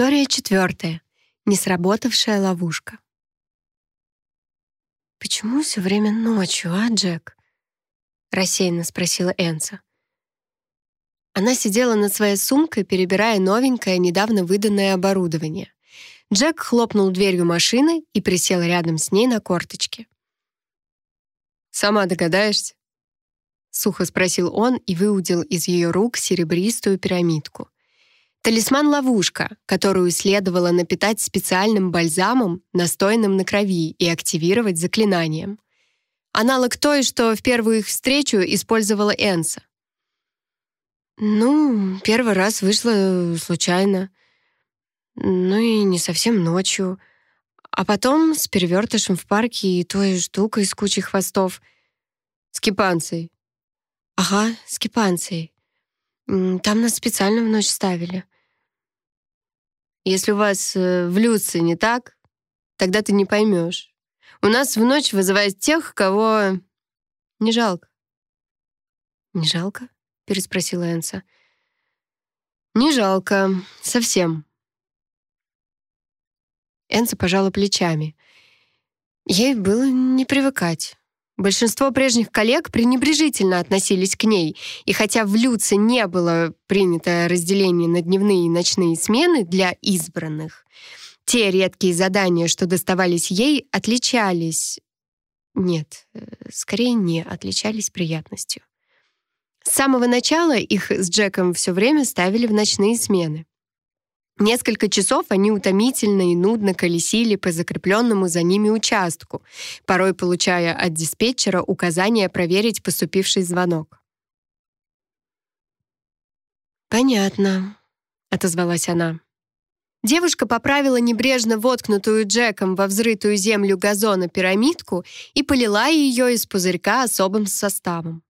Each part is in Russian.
История четвертая. Несработавшая ловушка. «Почему все время ночью, а, Джек?» — рассеянно спросила Энса. Она сидела над своей сумкой, перебирая новенькое, недавно выданное оборудование. Джек хлопнул дверью машины и присел рядом с ней на корточке. «Сама догадаешься?» — сухо спросил он и выудил из ее рук серебристую пирамидку. Талисман-ловушка, которую следовало напитать специальным бальзамом, настоянным на крови, и активировать заклинанием. Аналог той, что в первую их встречу использовала Энса. «Ну, первый раз вышло случайно. Ну и не совсем ночью. А потом с перевертышем в парке и той штукой с кучей хвостов. С кипанцей. Ага, с кипанцей. Там нас специально в ночь ставили. Если у вас э, в Люце не так, тогда ты не поймешь. У нас в ночь вызывают тех, кого не жалко. «Не жалко?» — переспросила Энса. «Не жалко. Совсем». Энса пожала плечами. Ей было не привыкать. Большинство прежних коллег пренебрежительно относились к ней, и хотя в Люце не было принято разделение на дневные и ночные смены для избранных, те редкие задания, что доставались ей, отличались... Нет, э, скорее не отличались приятностью. С самого начала их с Джеком все время ставили в ночные смены. Несколько часов они утомительно и нудно колесили по закрепленному за ними участку, порой получая от диспетчера указание проверить поступивший звонок. «Понятно», — отозвалась она. Девушка поправила небрежно воткнутую Джеком во взрытую землю газона пирамидку и полила ее из пузырька особым составом.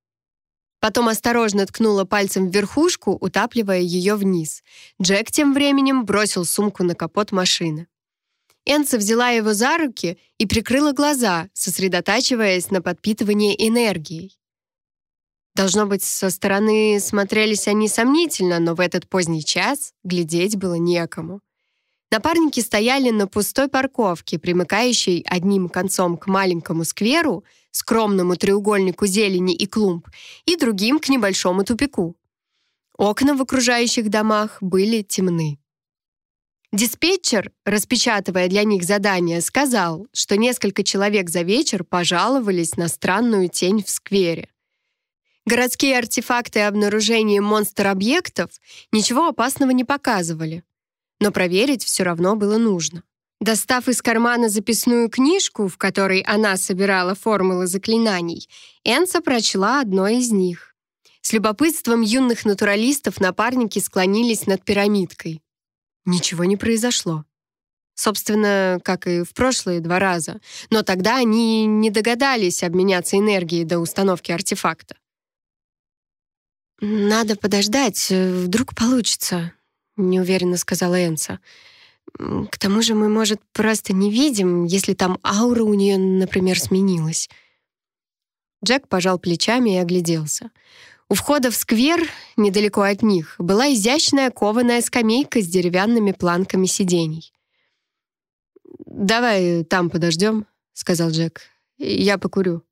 Потом осторожно ткнула пальцем в верхушку, утапливая ее вниз. Джек тем временем бросил сумку на капот машины. Энца взяла его за руки и прикрыла глаза, сосредотачиваясь на подпитывании энергией. Должно быть, со стороны смотрелись они сомнительно, но в этот поздний час глядеть было некому. Напарники стояли на пустой парковке, примыкающей одним концом к маленькому скверу, скромному треугольнику зелени и клумб, и другим к небольшому тупику. Окна в окружающих домах были темны. Диспетчер, распечатывая для них задание, сказал, что несколько человек за вечер пожаловались на странную тень в сквере. Городские артефакты обнаружения монстр-объектов ничего опасного не показывали но проверить все равно было нужно. Достав из кармана записную книжку, в которой она собирала формулы заклинаний, Энса прочла одно из них. С любопытством юных натуралистов напарники склонились над пирамидкой. Ничего не произошло. Собственно, как и в прошлые два раза. Но тогда они не догадались обменяться энергией до установки артефакта. «Надо подождать, вдруг получится», неуверенно сказала Энса. К тому же мы, может, просто не видим, если там аура у нее, например, сменилась. Джек пожал плечами и огляделся. У входа в сквер, недалеко от них, была изящная кованая скамейка с деревянными планками сидений. «Давай там подождем», — сказал Джек. «Я покурю».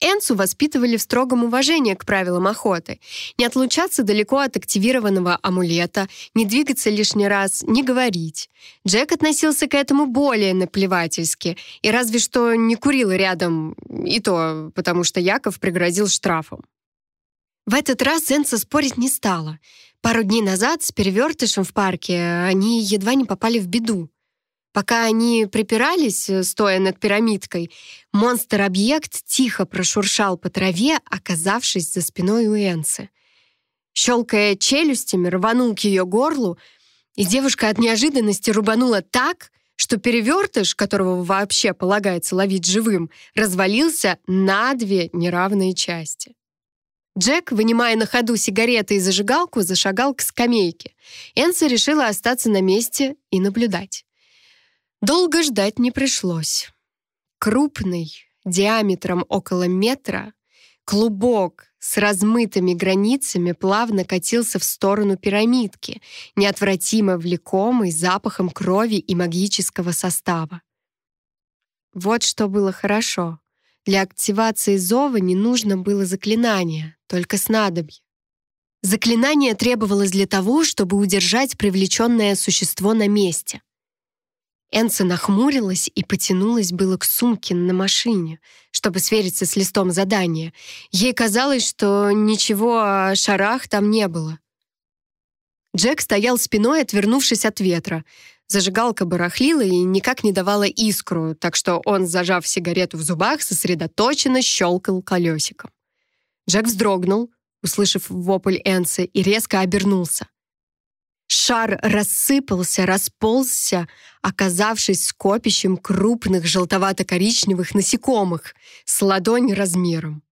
Энсу воспитывали в строгом уважении к правилам охоты. Не отлучаться далеко от активированного амулета, не двигаться лишний раз, не говорить. Джек относился к этому более наплевательски и разве что не курил рядом, и то потому что Яков пригрозил штрафом. В этот раз Энса спорить не стала. Пару дней назад с перевертышем в парке они едва не попали в беду. Пока они припирались, э, стоя над пирамидкой, монстр-объект тихо прошуршал по траве, оказавшись за спиной у Энсы. Щелкая челюстями, рванул к ее горлу, и девушка от неожиданности рубанула так, что перевертыш, которого вообще полагается ловить живым, развалился на две неравные части. Джек, вынимая на ходу сигареты и зажигалку, зашагал к скамейке. Энса решила остаться на месте и наблюдать. Долго ждать не пришлось. Крупный, диаметром около метра, клубок с размытыми границами плавно катился в сторону пирамидки, неотвратимо влекомый запахом крови и магического состава. Вот что было хорошо. Для активации зова не нужно было заклинание, только снадобье. Заклинание требовалось для того, чтобы удержать привлеченное существо на месте. Энса нахмурилась и потянулась было к сумке на машине, чтобы свериться с листом задания. Ей казалось, что ничего о шарах там не было. Джек стоял спиной, отвернувшись от ветра. Зажигалка барахлила и никак не давала искру, так что он, зажав сигарету в зубах, сосредоточенно щелкал колесиком. Джек вздрогнул, услышав вопль Энсы, и резко обернулся. Шар рассыпался, расползся, оказавшись скопищем крупных желтовато-коричневых насекомых с ладонь размером.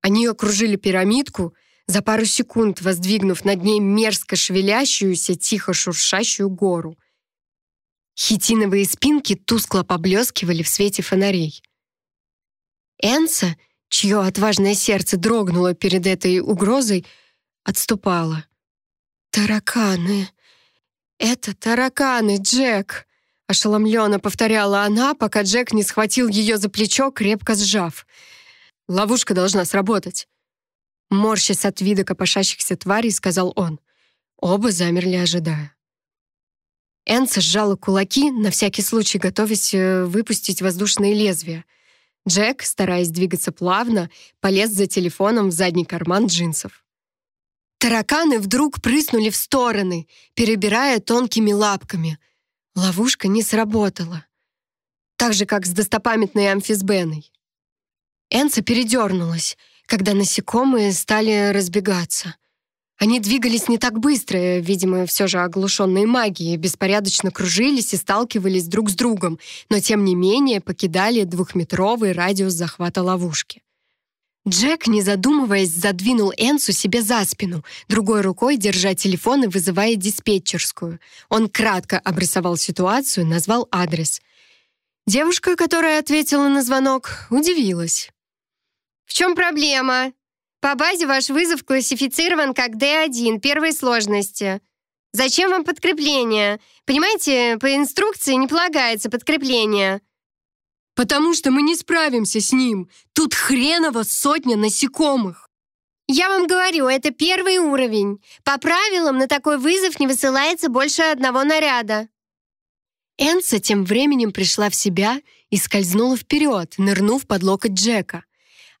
Они окружили пирамидку, за пару секунд воздвигнув над ней мерзко шевелящуюся, тихо шуршащую гору. Хитиновые спинки тускло поблескивали в свете фонарей. Энса, чье отважное сердце дрогнуло перед этой угрозой, отступала — «Тараканы! Это тараканы, Джек!» Ошеломленно повторяла она, пока Джек не схватил ее за плечо, крепко сжав. «Ловушка должна сработать!» Морщась от вида копошащихся тварей, сказал он. Оба замерли, ожидая. Энса сжала кулаки, на всякий случай готовясь э, выпустить воздушные лезвия. Джек, стараясь двигаться плавно, полез за телефоном в задний карман джинсов. Тараканы вдруг прыснули в стороны, перебирая тонкими лапками. Ловушка не сработала. Так же, как с достопамятной амфисбеной. Энца передернулась, когда насекомые стали разбегаться. Они двигались не так быстро, видимо, все же оглушенные магией, беспорядочно кружились и сталкивались друг с другом, но тем не менее покидали двухметровый радиус захвата ловушки. Джек, не задумываясь, задвинул Энсу себе за спину, другой рукой держа телефон и вызывая диспетчерскую. Он кратко обрисовал ситуацию, назвал адрес. Девушка, которая ответила на звонок, удивилась. «В чем проблема? По базе ваш вызов классифицирован как D1 первой сложности. Зачем вам подкрепление? Понимаете, по инструкции не полагается подкрепление». Потому что мы не справимся с ним. Тут хреново сотня насекомых. Я вам говорю, это первый уровень. По правилам на такой вызов не высылается больше одного наряда. Энса тем временем пришла в себя и скользнула вперед, нырнув под локоть Джека.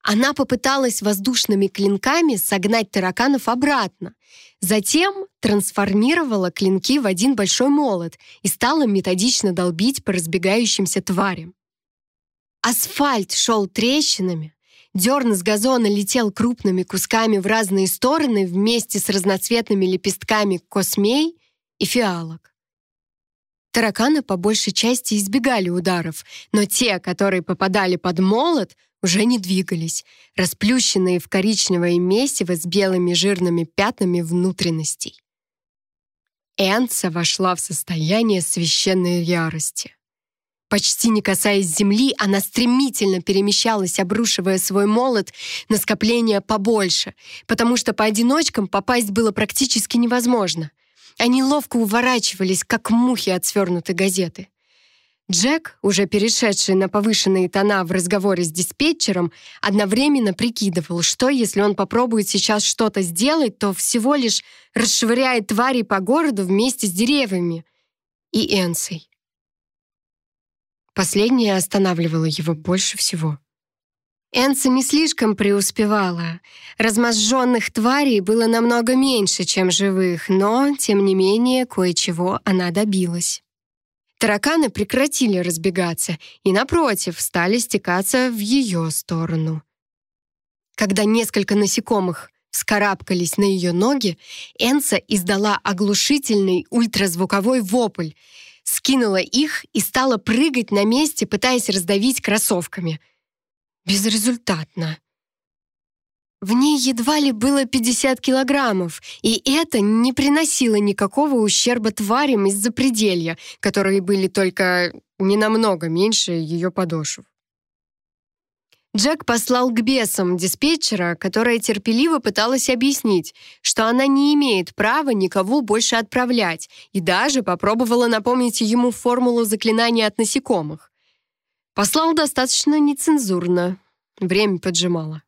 Она попыталась воздушными клинками согнать тараканов обратно. Затем трансформировала клинки в один большой молот и стала методично долбить по разбегающимся тварям. Асфальт шел трещинами, дерн с газона летел крупными кусками в разные стороны вместе с разноцветными лепестками космей и фиалок. Тараканы по большей части избегали ударов, но те, которые попадали под молот, уже не двигались, расплющенные в коричневое месиво с белыми жирными пятнами внутренностей. Энца вошла в состояние священной ярости. Почти не касаясь земли, она стремительно перемещалась, обрушивая свой молот на скопление побольше, потому что по одиночкам попасть было практически невозможно. Они ловко уворачивались, как мухи от свернутой газеты. Джек, уже перешедший на повышенные тона в разговоре с диспетчером, одновременно прикидывал, что если он попробует сейчас что-то сделать, то всего лишь расшвыряет твари по городу вместе с деревьями и Энсой. Последнее останавливало его больше всего. Энса не слишком преуспевала. Разможженных тварей было намного меньше, чем живых, но, тем не менее, кое-чего она добилась. Тараканы прекратили разбегаться и, напротив, стали стекаться в ее сторону. Когда несколько насекомых вскарабкались на ее ноги, Энса издала оглушительный ультразвуковой вопль — скинула их и стала прыгать на месте, пытаясь раздавить кроссовками. Безрезультатно. В ней едва ли было 50 килограммов, и это не приносило никакого ущерба тварям из-за пределья, которые были только ненамного меньше ее подошв. Джек послал к бесам диспетчера, которая терпеливо пыталась объяснить, что она не имеет права никого больше отправлять, и даже попробовала напомнить ему формулу заклинания от насекомых. Послал достаточно нецензурно. Время поджимало.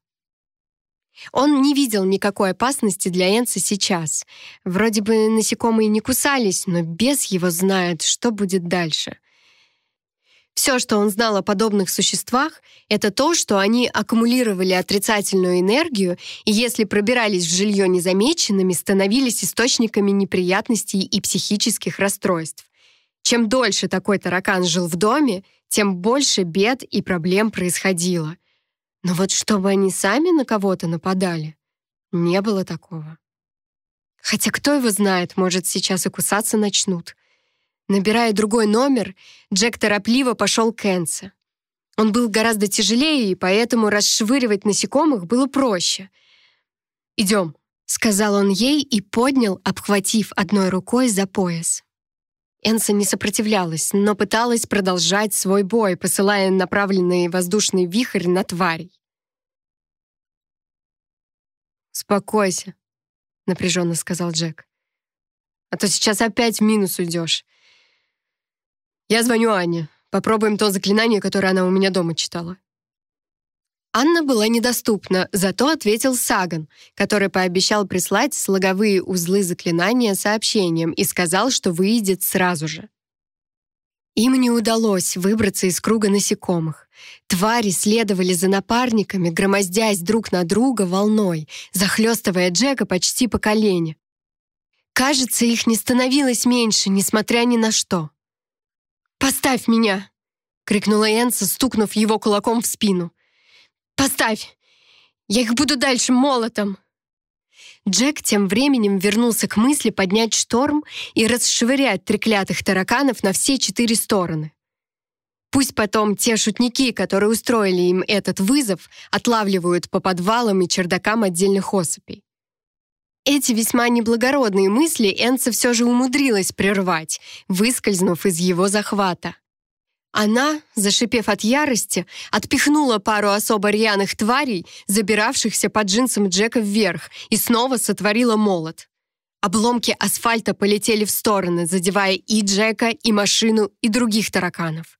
Он не видел никакой опасности для Энса сейчас. Вроде бы насекомые не кусались, но бес его знает, что будет дальше — все, что он знал о подобных существах, это то, что они аккумулировали отрицательную энергию и, если пробирались в жилье незамеченными, становились источниками неприятностей и психических расстройств. Чем дольше такой таракан жил в доме, тем больше бед и проблем происходило. Но вот чтобы они сами на кого-то нападали, не было такого. Хотя кто его знает, может, сейчас и кусаться начнут. Набирая другой номер, Джек торопливо пошел к Энце. Он был гораздо тяжелее, и поэтому расшвыривать насекомых было проще. «Идем», — сказал он ей и поднял, обхватив одной рукой за пояс. Энса не сопротивлялась, но пыталась продолжать свой бой, посылая направленный воздушный вихрь на тварей. «Спокойся», — напряженно сказал Джек. «А то сейчас опять в минус уйдешь. «Я звоню Анне. Попробуем то заклинание, которое она у меня дома читала». Анна была недоступна, зато ответил Саган, который пообещал прислать слоговые узлы заклинания сообщением и сказал, что выйдет сразу же. Им не удалось выбраться из круга насекомых. Твари следовали за напарниками, громоздясь друг на друга волной, захлестывая Джека почти по колени. Кажется, их не становилось меньше, несмотря ни на что. «Поставь меня!» — крикнула Энса, стукнув его кулаком в спину. «Поставь! Я их буду дальше молотом!» Джек тем временем вернулся к мысли поднять шторм и расшвырять треклятых тараканов на все четыре стороны. Пусть потом те шутники, которые устроили им этот вызов, отлавливают по подвалам и чердакам отдельных особей. Эти весьма неблагородные мысли Энса все же умудрилась прервать, выскользнув из его захвата. Она, зашипев от ярости, отпихнула пару особо рьяных тварей, забиравшихся под джинсом Джека вверх, и снова сотворила молот. Обломки асфальта полетели в стороны, задевая и Джека, и машину, и других тараканов.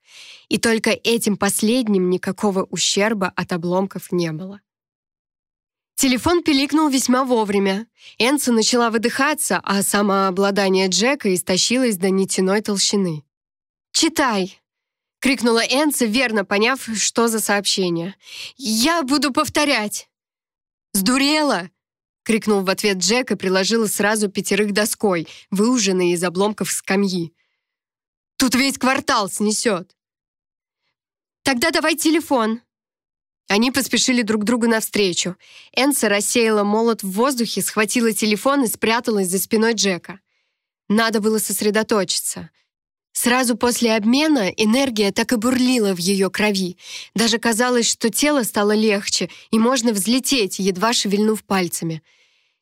И только этим последним никакого ущерба от обломков не было. Телефон пиликнул весьма вовремя. Энса начала выдыхаться, а самообладание Джека истощилось до нитяной толщины. «Читай!» — крикнула Энса, верно поняв, что за сообщение. «Я буду повторять!» «Сдурела!» — крикнул в ответ Джек и приложил сразу пятерых доской, выуженной из обломков скамьи. «Тут весь квартал снесет!» «Тогда давай телефон!» Они поспешили друг другу навстречу. Энса рассеяла молот в воздухе, схватила телефон и спряталась за спиной Джека. Надо было сосредоточиться. Сразу после обмена энергия так и бурлила в ее крови. Даже казалось, что тело стало легче, и можно взлететь, едва шевельнув пальцами.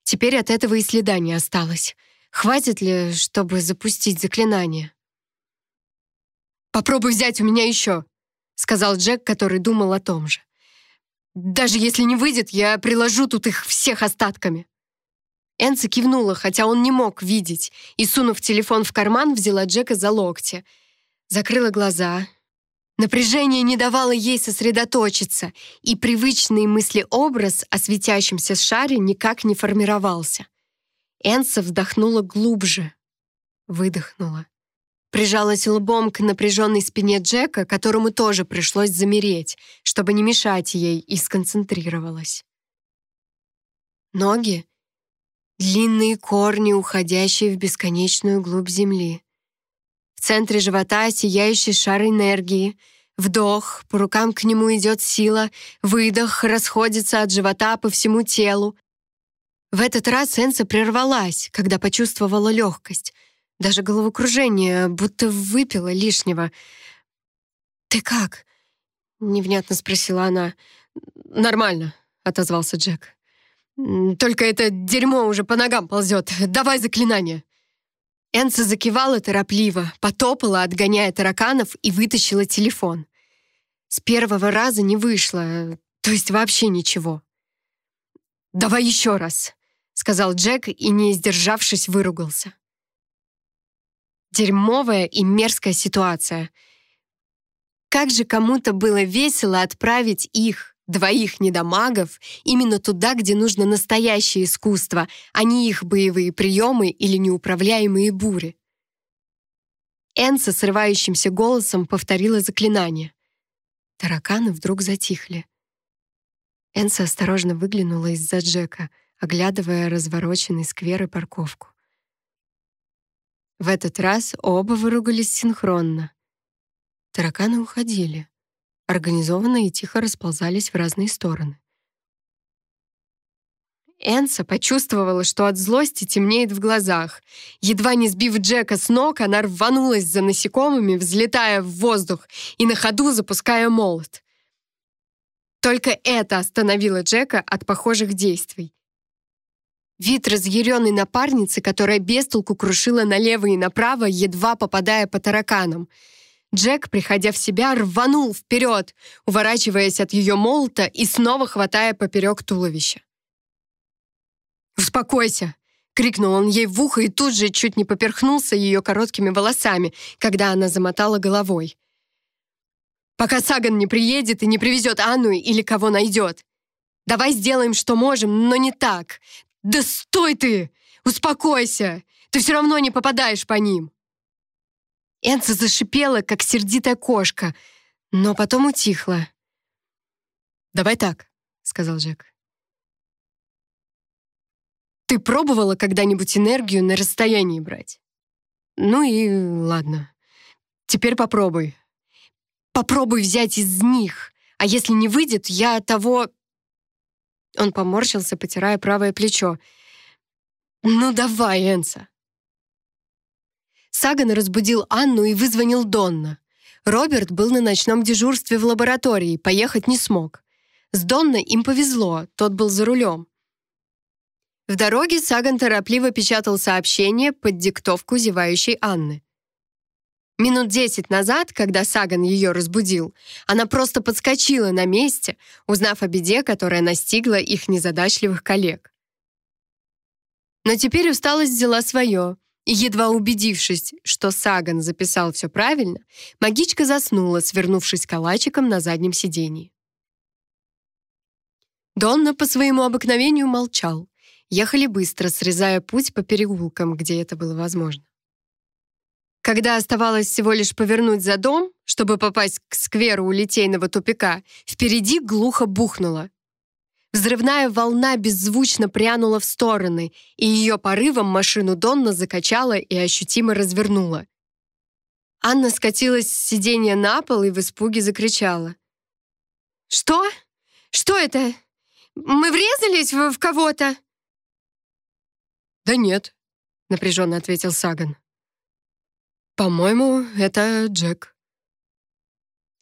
Теперь от этого и следа не осталось. Хватит ли, чтобы запустить заклинание? «Попробуй взять у меня еще», — сказал Джек, который думал о том же. Даже если не выйдет, я приложу тут их всех остатками». Энса кивнула, хотя он не мог видеть, и, сунув телефон в карман, взяла Джека за локти. Закрыла глаза. Напряжение не давало ей сосредоточиться, и привычный мыслеобраз о светящемся шаре никак не формировался. Энса вдохнула глубже, выдохнула прижалась лбом к напряженной спине Джека, которому тоже пришлось замереть, чтобы не мешать ей, и сконцентрировалась. Ноги — длинные корни, уходящие в бесконечную глубь земли. В центре живота сияющий шар энергии. Вдох, по рукам к нему идет сила, выдох расходится от живота по всему телу. В этот раз Энса прервалась, когда почувствовала легкость — даже головокружение, будто выпила лишнего. «Ты как?» — невнятно спросила она. «Нормально», — отозвался Джек. «Только это дерьмо уже по ногам ползет. Давай заклинание». Энса закивала торопливо, потопала, отгоняя тараканов, и вытащила телефон. С первого раза не вышло. То есть вообще ничего. «Давай еще раз», — сказал Джек и, не сдержавшись, выругался. Дерьмовая и мерзкая ситуация. Как же кому-то было весело отправить их, двоих недомагов, именно туда, где нужно настоящее искусство, а не их боевые приемы или неуправляемые бури. Энн срывающимся голосом повторила заклинание. Тараканы вдруг затихли. Энса осторожно выглянула из-за Джека, оглядывая развороченный сквер и парковку. В этот раз оба выругались синхронно. Тараканы уходили. Организованно и тихо расползались в разные стороны. Энса почувствовала, что от злости темнеет в глазах. Едва не сбив Джека с ног, она рванулась за насекомыми, взлетая в воздух и на ходу запуская молот. Только это остановило Джека от похожих действий. Вид разъяренной напарницы, которая бестолку крушила налево и направо, едва попадая по тараканам. Джек, приходя в себя, рванул вперед, уворачиваясь от ее молота и снова хватая поперек туловища. «Успокойся!» — крикнул он ей в ухо и тут же чуть не поперхнулся ее короткими волосами, когда она замотала головой пока Саган не приедет и не привезет Анну или кого найдет. Давай сделаем, что можем, но не так. Да стой ты! Успокойся! Ты все равно не попадаешь по ним!» Энца зашипела, как сердитая кошка, но потом утихла. «Давай так», — сказал Джек. «Ты пробовала когда-нибудь энергию на расстоянии брать?» «Ну и ладно. Теперь попробуй. Попробуй взять из них. А если не выйдет, я того...» Он поморщился, потирая правое плечо. «Ну давай, Энса». Саган разбудил Анну и вызвонил Донна. Роберт был на ночном дежурстве в лаборатории, поехать не смог. С Донна им повезло, тот был за рулем. В дороге Саган торопливо печатал сообщение под диктовку зевающей Анны. Минут десять назад, когда Саган ее разбудил, она просто подскочила на месте, узнав о беде, которая настигла их незадачливых коллег. Но теперь усталость взяла свое, и, едва убедившись, что Саган записал все правильно, магичка заснула, свернувшись калачиком на заднем сидении. Донна по своему обыкновению молчал. Ехали быстро, срезая путь по переулкам, где это было возможно. Когда оставалось всего лишь повернуть за дом, чтобы попасть к скверу у литейного тупика, впереди глухо бухнуло. Взрывная волна беззвучно прянула в стороны, и ее порывом машину Донна закачала и ощутимо развернула. Анна скатилась с сиденья на пол и в испуге закричала. «Что? Что это? Мы врезались в, в кого-то?» «Да нет», — напряженно ответил Саган. «По-моему, это Джек».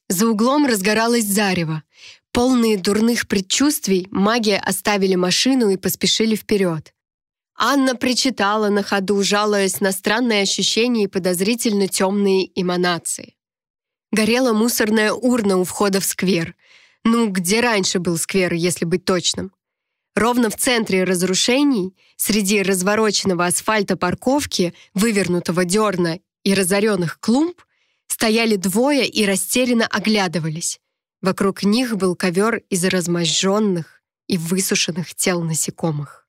За углом разгоралось зарево. Полные дурных предчувствий, маги оставили машину и поспешили вперед. Анна причитала на ходу, жалуясь на странные ощущения и подозрительно темные эманации. Горела мусорная урна у входа в сквер. Ну, где раньше был сквер, если быть точным? Ровно в центре разрушений, среди развороченного асфальта парковки, вывернутого дерна и разоренных клумб стояли двое и растерянно оглядывались. Вокруг них был ковер из разможженных и высушенных тел насекомых.